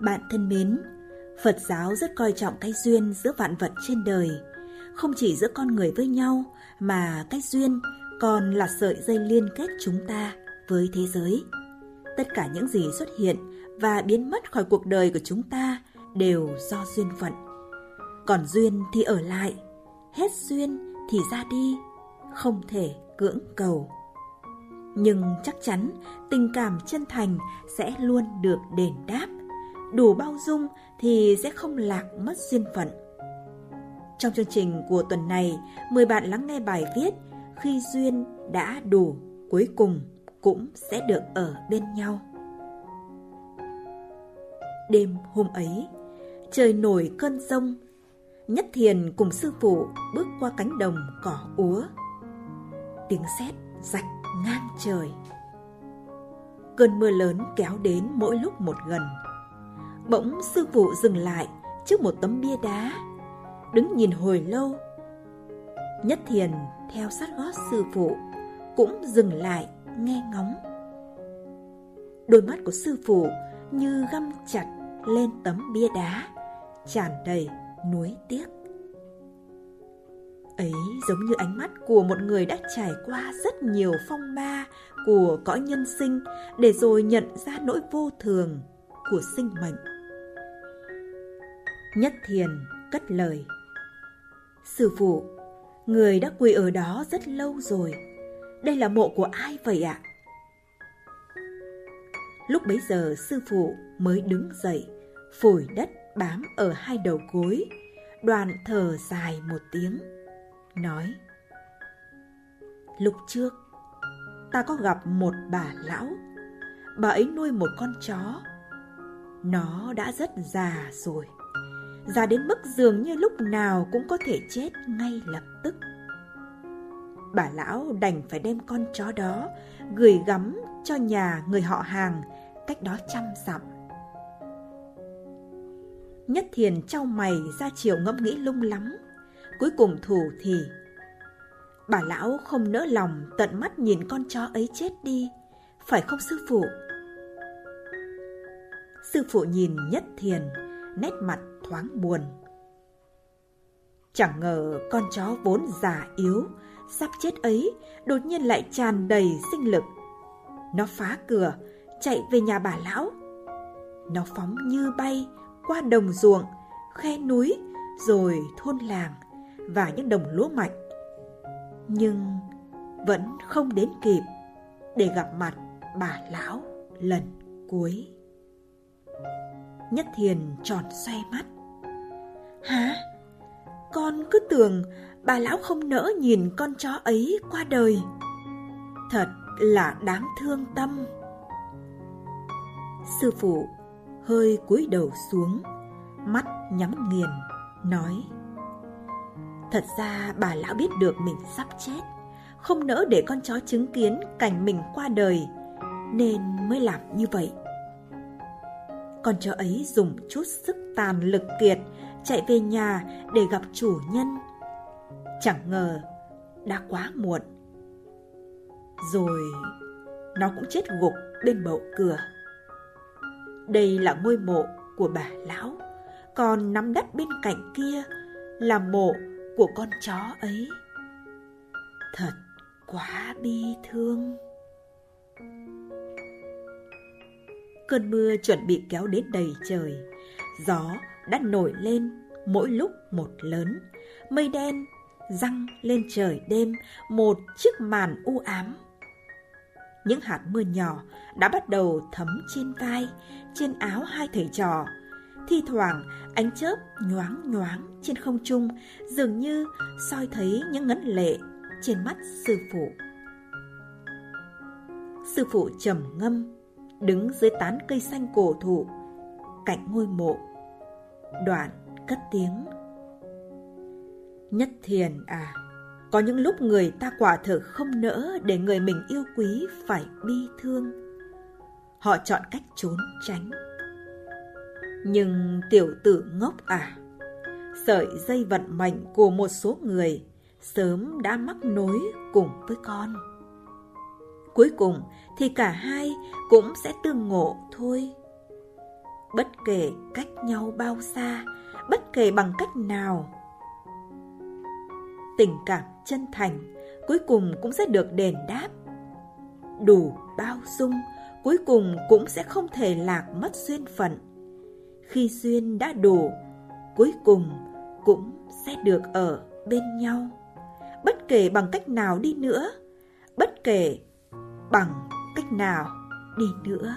Bạn thân mến, Phật giáo rất coi trọng cái duyên giữa vạn vật trên đời, không chỉ giữa con người với nhau mà cái duyên còn là sợi dây liên kết chúng ta với thế giới. Tất cả những gì xuất hiện và biến mất khỏi cuộc đời của chúng ta đều do duyên phận. Còn duyên thì ở lại, hết duyên thì ra đi, không thể cưỡng cầu. Nhưng chắc chắn tình cảm chân thành sẽ luôn được đền đáp. Đủ bao dung thì sẽ không lạc mất duyên phận. Trong chương trình của tuần này, mời bạn lắng nghe bài viết Khi duyên đã đủ, cuối cùng cũng sẽ được ở bên nhau. Đêm hôm ấy, trời nổi cơn rông, Nhất Thiền cùng sư phụ bước qua cánh đồng cỏ úa. Tiếng sét rạch ngang trời. Cơn mưa lớn kéo đến mỗi lúc một gần. Bỗng sư phụ dừng lại trước một tấm bia đá, đứng nhìn hồi lâu. Nhất Thiền theo sát gót sư phụ cũng dừng lại nghe ngóng. Đôi mắt của sư phụ như găm chặt lên tấm bia đá, tràn đầy nuối tiếc. Ấy giống như ánh mắt của một người đã trải qua rất nhiều phong ba của cõi nhân sinh để rồi nhận ra nỗi vô thường của sinh mệnh. Nhất Thiền cất lời. Sư phụ, người đã quỳ ở đó rất lâu rồi. Đây là mộ của ai vậy ạ? Lúc bấy giờ sư phụ mới đứng dậy, phủi đất bám ở hai đầu gối, đoàn thở dài một tiếng, nói Lúc trước, ta có gặp một bà lão, bà ấy nuôi một con chó. Nó đã rất già rồi, già đến mức dường như lúc nào cũng có thể chết ngay lập tức. Bà lão đành phải đem con chó đó gửi gắm cho nhà người họ hàng cách đó trăm dặm Nhất thiền trao mày ra chiều ngẫm nghĩ lung lắm. Cuối cùng thủ thì Bà lão không nỡ lòng tận mắt nhìn con chó ấy chết đi, phải không sư phụ? Sư phụ nhìn nhất thiền, nét mặt thoáng buồn. Chẳng ngờ con chó vốn già yếu, sắp chết ấy, đột nhiên lại tràn đầy sinh lực. Nó phá cửa, chạy về nhà bà lão. Nó phóng như bay, qua đồng ruộng, khe núi, rồi thôn làng và những đồng lúa mạch. Nhưng vẫn không đến kịp để gặp mặt bà lão lần cuối. Nhất Thiền tròn xoay mắt. Hả? Con cứ tưởng bà lão không nỡ nhìn con chó ấy qua đời. Thật là đáng thương tâm. Sư phụ hơi cúi đầu xuống, mắt nhắm nghiền, nói Thật ra bà lão biết được mình sắp chết, không nỡ để con chó chứng kiến cảnh mình qua đời, nên mới làm như vậy. Con chó ấy dùng chút sức tàn lực kiệt chạy về nhà để gặp chủ nhân. Chẳng ngờ đã quá muộn. Rồi nó cũng chết gục bên bậu cửa. Đây là ngôi mộ của bà lão, còn nắm đất bên cạnh kia là mộ của con chó ấy. Thật quá bi thương. Cơn mưa chuẩn bị kéo đến đầy trời, gió đã nổi lên mỗi lúc một lớn, mây đen răng lên trời đêm một chiếc màn u ám những hạt mưa nhỏ đã bắt đầu thấm trên vai, trên áo hai thầy trò. Thi thoảng ánh chớp nhoáng nhoáng trên không trung dường như soi thấy những ngấn lệ trên mắt sư phụ. Sư phụ trầm ngâm, đứng dưới tán cây xanh cổ thụ, cạnh ngôi mộ. Đoạn cất tiếng. Nhất thiền à, có những lúc người ta quả thực không nỡ để người mình yêu quý phải bi thương. Họ chọn cách trốn tránh. Nhưng tiểu tử ngốc à, sợi dây vận mệnh của một số người sớm đã mắc nối cùng với con. Cuối cùng thì cả hai cũng sẽ tương ngộ thôi bất kể cách nhau bao xa, bất kể bằng cách nào. Tình cảm chân thành cuối cùng cũng sẽ được đền đáp. Đủ bao dung cuối cùng cũng sẽ không thể lạc mất duyên phận. Khi duyên đã đủ, cuối cùng cũng sẽ được ở bên nhau. Bất kể bằng cách nào đi nữa, bất kể bằng cách nào đi nữa.